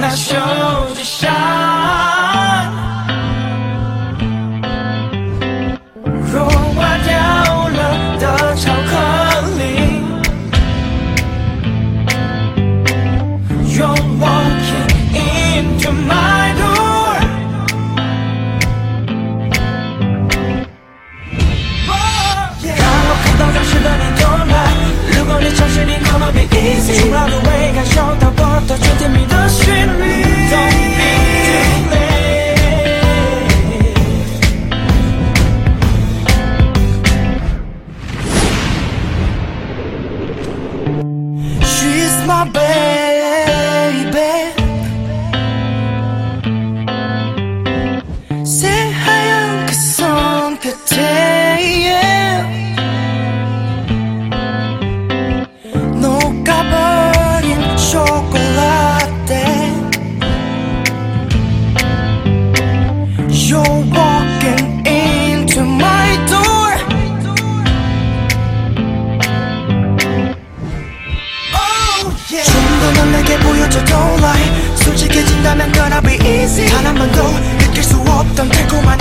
那手指上融化掉了的巧克力。You're walking into my door。让我看到真实的你。my bed. 좀더 널에게 보여줘 Don't lie. 솔직해진다면 gonna be easy. 단 한 번도 느낄 수 없던 달콤한